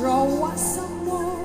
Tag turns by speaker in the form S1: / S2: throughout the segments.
S1: draw us some more.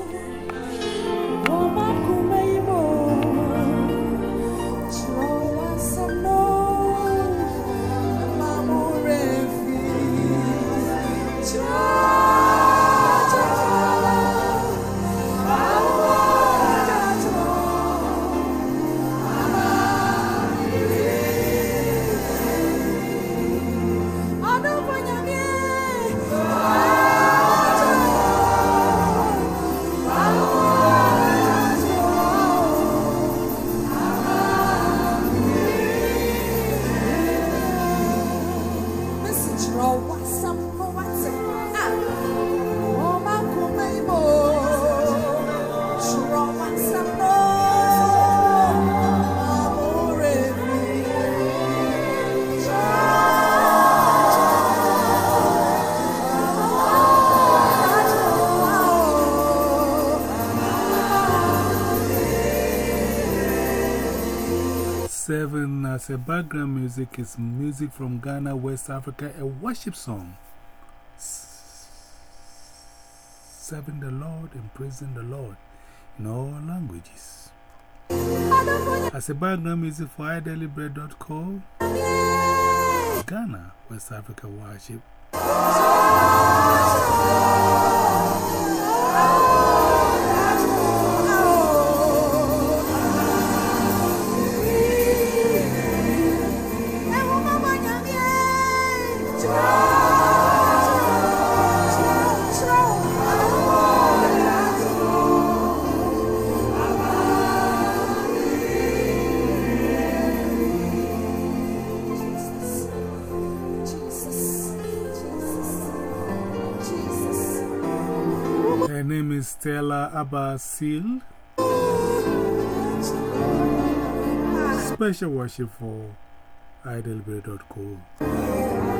S1: Seven uh, as a background music is music from Ghana, West Africa, a worship song. Serving the Lord and praising the Lord in all languages. As a background music for idailybread.co, Ghana, West Africa worship. Abasil. Special worship for idailybread.co.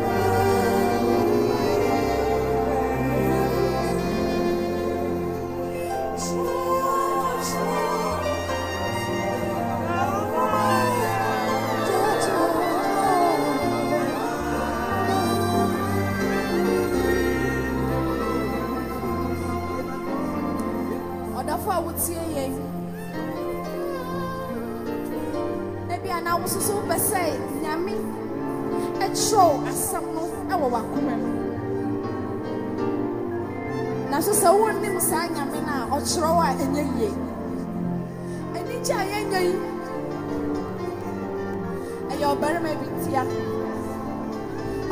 S2: ɛkyerɛw asɛm no ɛwɔ w'akoma mu. Na so sɛ wonnim saa nyame no a ɔkyerɛw a ɛnyɛ yie. Anigye a yɛnya yi ɛyɛ ɔbarima bi tia.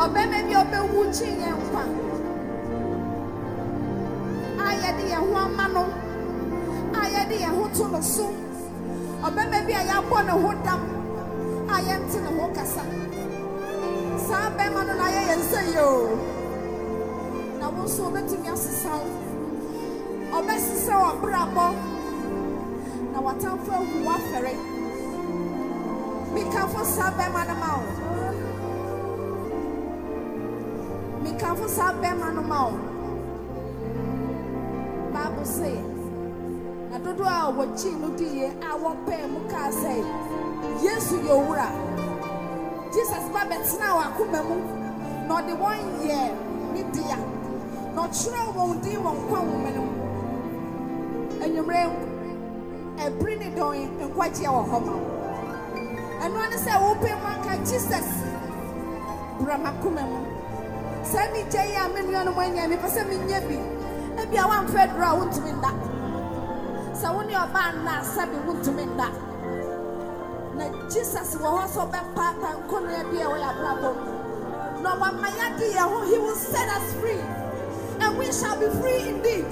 S2: Ɔbarima bi ɔbɛwu kyi yɛn nkwa. A yɛde yɛn ho ama no. a yɛde yɛn ho to no so ɔbɛma bi a yɛabɔ ne ho dam a yɛnte ne ho kasa saa bɛrima no na ayɛ yɛn sɛ yɛ o. Na wo nso wobɛtumi asesa wo. Ɔbɛsesa wɔ brabɔ na yie yesu jesus ba bɛtena wɔ akoma mu. Na ɔde wɔn yɛ ne dea. Na ɔkyerɛw wɔn din wɔ nkwa nwoma no mu. Anwummerɛ ɛbere ne dɔn nkwagyeɛ wɔ hɔ ma ɛnoa ne sɛ wopɛ mu aka jesus bra m'akoma mu. Saa anigya yi a me nuanom anya mepɛ sɛ menyɛ bi. Ebi a woamfɛ duro a wontumi nda. Sɛ wo ne ɔbaa nna sɛbe wontumi nda na jesus wɔ hɔ sɛ ɔbɛpaapa nkɔnnua bi a wɔyɛ abrabɔ mu. Na ɔwama yɛade yɛn ho he will set us free. And we shall be free indeed.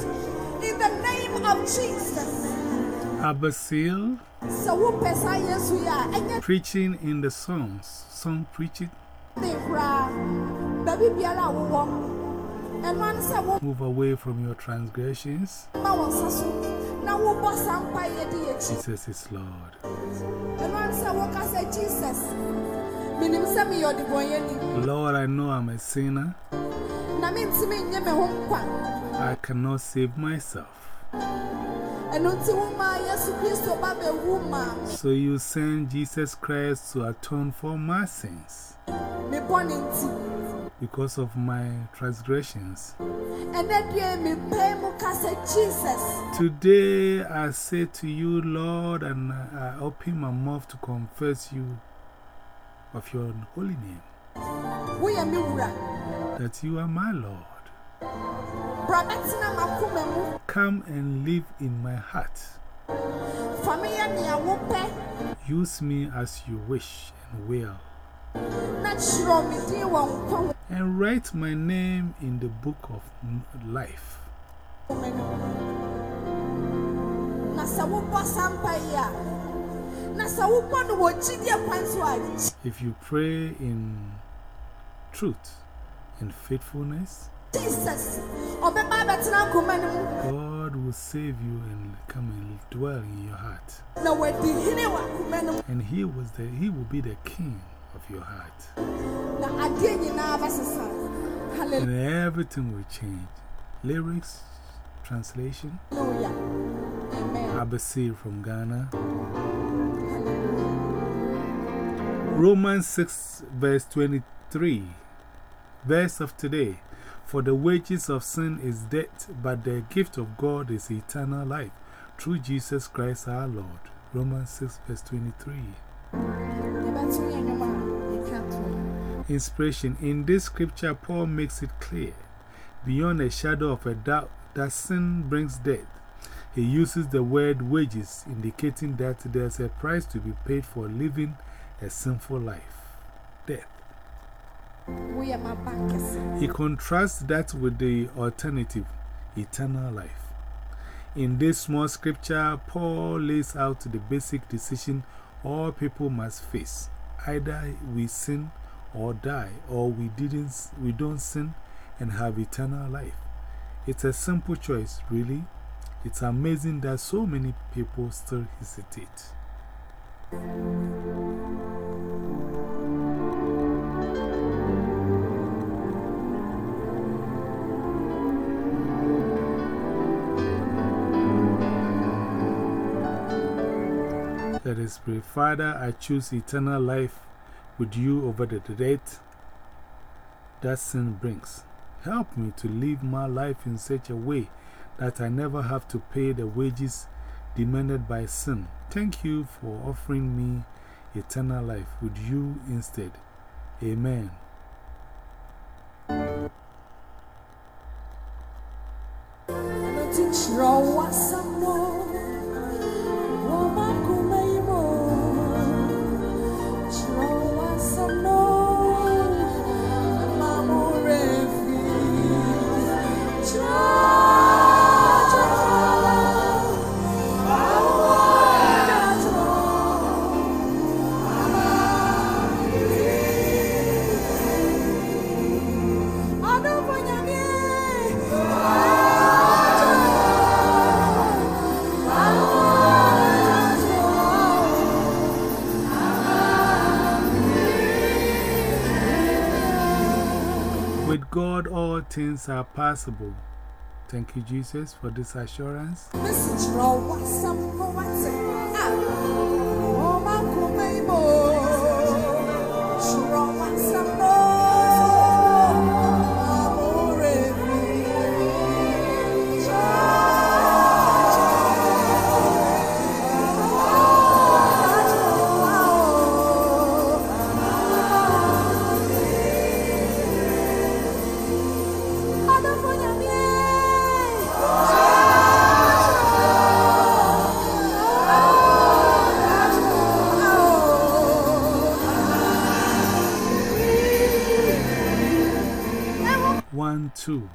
S2: In the name of jesus.
S1: Abasil.
S2: Sɛ wopɛ saa yesu yi a
S1: preaching in the songs. Song preaching. Move away from your transgressions. Jesus is Lord. Lord, I know I'm a sinner. I cannot save myself. So you send Jesus Christ to atone for my sins because of my transgressions.
S2: ɛnɛ deɛ mepɛ mu ka sɛ jesus
S1: Today I say to you, Lord, and I open my mouth to confess you of your holy name,
S2: woyɛ me wura
S1: that you are my Lord.
S2: bra bɛtena m'akoma mu
S1: Come and live in my heart.
S2: fa me yɛ nea wopɛ
S1: Use me as you wish and will,
S2: na kyerɛ me din wɔ nkwa
S1: and write my name in the book of life.
S2: nwoma no na sɛ wobɔ saa mpa yi a na sɛ wobɔ no wɔ gyidie kwan so a
S1: If you pray in truth and faithfulness,
S2: jesus ɔbɛba abɛtena akoma no mu
S1: God will save you and come and dwell in your heart.
S2: na wadi hene wɔ akoma no mu
S1: And he, was the, he will be the king your heart.
S2: na adeɛ nyinaa bɛsesa
S1: And everything will change. Lyrics, translation,
S2: amen
S1: from Ghana. Romans 6, verse 23. Verse of today. For the wages of sin is death, but the gift of God is eternal life through Jesus Christ our Lord. Romans 6, verse 23. Inspiration In this scripture, Paul makes it clear beyond a shadow of a doubt that sin brings death. He uses the word wages, indicating that there's a price to be paid for living a sinful life death. He contrasts that with the alternative, eternal life. In this small scripture, Paul lays out the basic decision all people must face. Either we sin or die, or we, didn't, we don't sin and have eternal life. It's a simple choice, really. It's amazing that so many people still hesitate. Us pray. Father, I choose eternal life with you over the death that sin brings. Help me to live my life in such a way that I never have to pay the wages demanded by sin. Thank you for offering me eternal life with you instead. Amen. Things are possible. Thank you, Jesus, for this assurance. 2.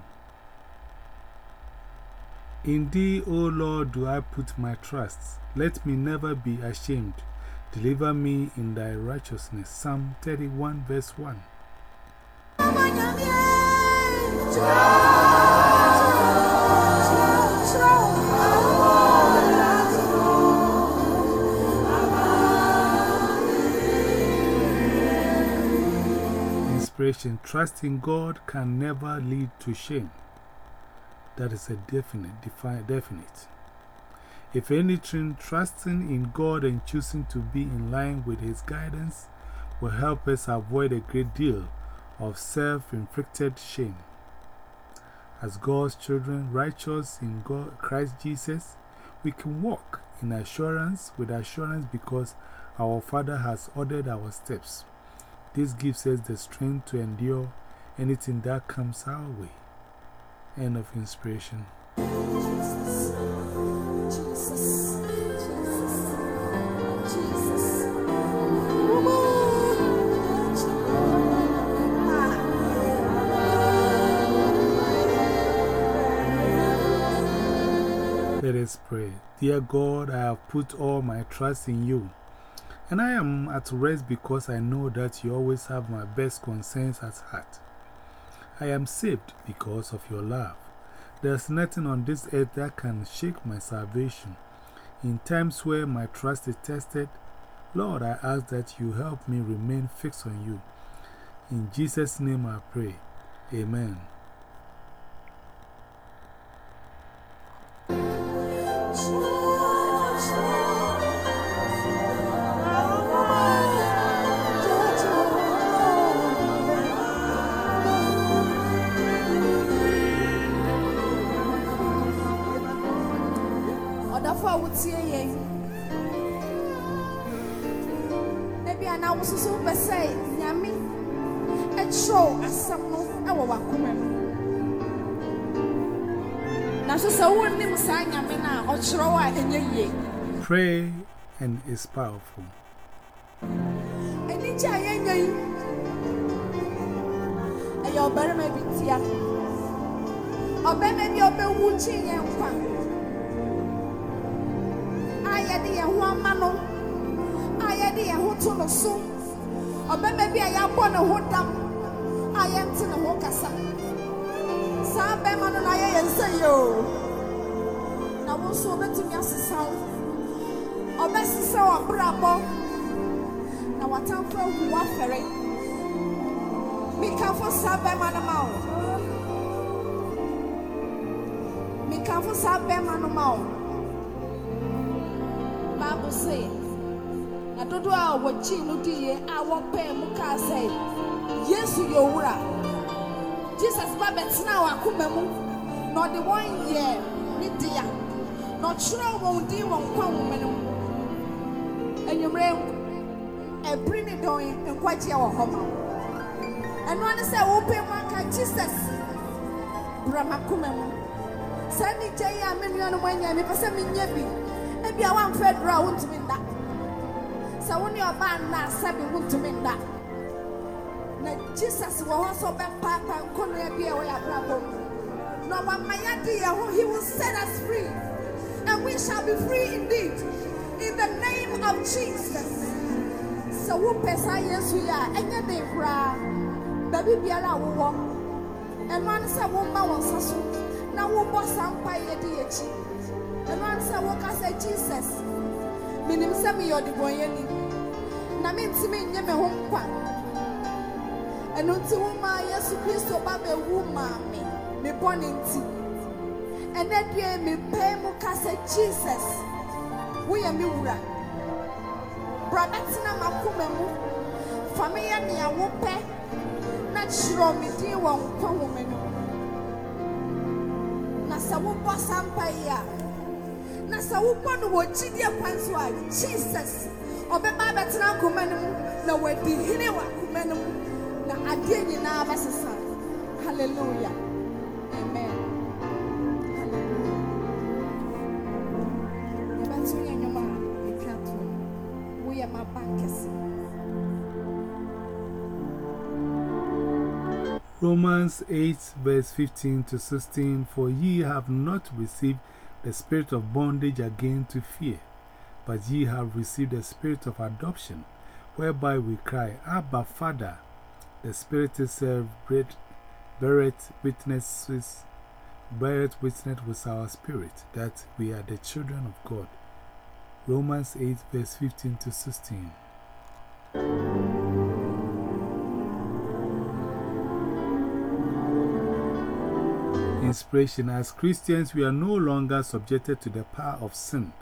S1: In thee, O Lord, do I put my trust. Let me never be ashamed. Deliver me in thy righteousness. Psalm 31, verse 1. Inspiration Trust in God can never lead to shame. That is a definite, defi definite. If anything, trusting in God and choosing to be in line with His guidance will help us avoid a great deal of self inflicted shame. As God's children, righteous in God, Christ Jesus, we can walk in assurance, with assurance, because our Father has ordered our steps. This gives us the strength to endure anything that comes our way. End of inspiration. Let us pray. Dear God, I have put all my trust in you. And I am at rest because I know that you always have my best concerns at heart. I am saved because of your love. There's nothing on this earth that can shake my salvation. In times where my trust is tested, Lord, I ask that you help me remain fixed on you. In Jesus' name I pray. Amen.
S2: A wotie yɛn na bi anaa wo soso wopɛ sɛ nyame ɛkyerɛw asɛm no ɛwɔ w'akoma mu. Na so sɛ wonnim saa nyame no a ɔkyerɛw a ɛnyɛ yie.
S1: Pray and it's powerful.
S2: anigye a yɛnya yi ɛyɛ ɔbarima bi tia. Ɔbarima bi a ɔbɛwu kyee yɛn nkwa. a yɛde yɛn ho ama no. A yɛde yɛn ho to no so. Ɔbarima bi a yɛabɔ ne ho dam a yɛnte ne ho kasa. Saa bɛrima no na ayɛ yɛn yɛ o. Na wo nso wobɛtumi asesa wo. Ɔbɛsesa w'abrabɔ na watamfo ahu w'afɛre mekamfo saa bɛrima no ma wo. Mekamfo saa bɛrima no ma wo. Bible se na dodoɔ a wɔkyii no diiɛ a wɔpɛɛ mu kaa sɛ yesu yɛ owura. Jesus ba bɛtenaa w'akoma mu na ɔde wɔn yɛɛ ne dea na ɔkyerɛw wɔn din wɔ nkwa nwoma no mu. Anwummerɛ ɛbere ne dɔn nkwagyeɛ wɔ hɔ ma ɛno ne sɛ wopɛ mu aka jesus bra m'akoma mu. Saa ne gya yi a me nuanom anya mepɛ sɛ menyɛ bi ebi a woamfa aduru a wontumi nda sɛ wo ne ɔbaa nna a sɛbe wontumi nda na jesus wɔ hɔ sɛ ɔbɛpaapa nkɔnoa bi a ɛwɔ yɛ abrabɔ mu na wama yɛade yɛn ho he will set us free and we shall be free indeed in the name of jesus. Sɛ wopɛ saa yesu yi a ɛnyɛ den koraa baabi biara a wowɔ ɛno ane sɛ woma wo nsa so na wobɔ saa mpa yɛ de yɛkyi ɛno ane sɛ woka sɛ jesus menim sɛ meyɛ ɔdebɔnyɛni. Na mentimi nyɛ me ho nkwa. Ɛno nti woma yesu kristo ba bɛwu maa me me bɔne nti. Ɛnɛ dua mepɛe mu ka sɛ jesus woyɛ me wura. Bra bɛtena m'akoma mu. Fa me yɛ nea wopɛ na kyerɛ me din wɔ nkwa na sɛ wobɔ saa mpa yi na no a jesus ɔbɛba abɛtena akoma na wadi hene wɔ akoma na adeɛ hallelujah. Amen. Hallelujah
S1: Romans 8, verse 15 to 16 For ye have not received the spirit of bondage again to fear, but ye have received the spirit of adoption, whereby we cry, Abba, Father. The Spirit itself beareth witnesses, beareth witness with our spirit that we are the children of God. Romans 8, verse 15 to 16. Inspiration As Christians, we are no longer subjected to the power of sin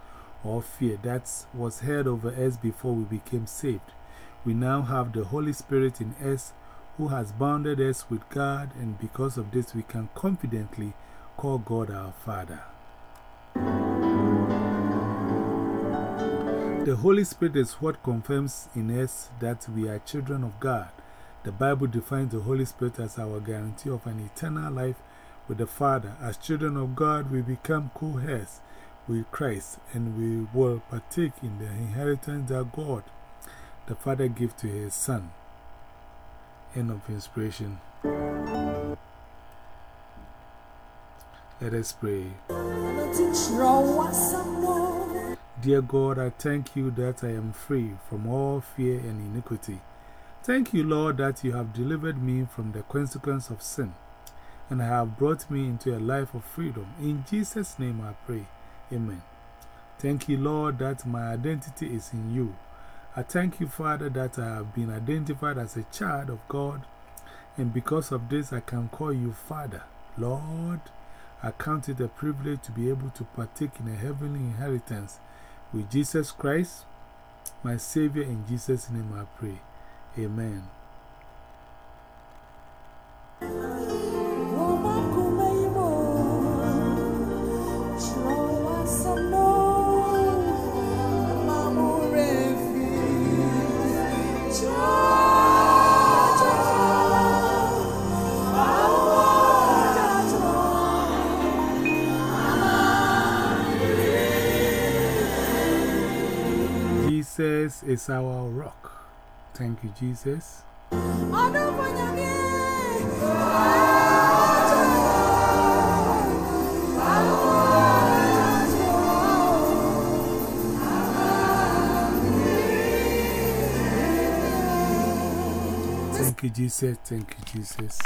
S1: or fear that was held over us before we became saved. We now have the Holy Spirit in us who has bounded us with God, and because of this, we can confidently call God our Father. The Holy Spirit is what confirms in us that we are children of God. The Bible defines the Holy Spirit as our guarantee of an eternal life with the Father. As children of God, we become co heirs with Christ and we will partake in the inheritance that God, the Father, gave to His Son. End of inspiration. Let us pray. Dear God, I thank you that I am free from all fear and iniquity. Thank you, Lord, that you have delivered me from the consequence of sin and have brought me into a life of freedom. In Jesus' name I pray. Amen. Thank you, Lord, that my identity is in you. I thank you, Father, that I have been identified as a child of God, and because of this, I can call you Father. Lord, I count it a privilege to be able to partake in a heavenly inheritance with Jesus Christ, my Savior. In Jesus' name I pray. Amen. Jesus is our rock. Thank you, Jesus. Thank you, Jesus. Thank you, Jesus.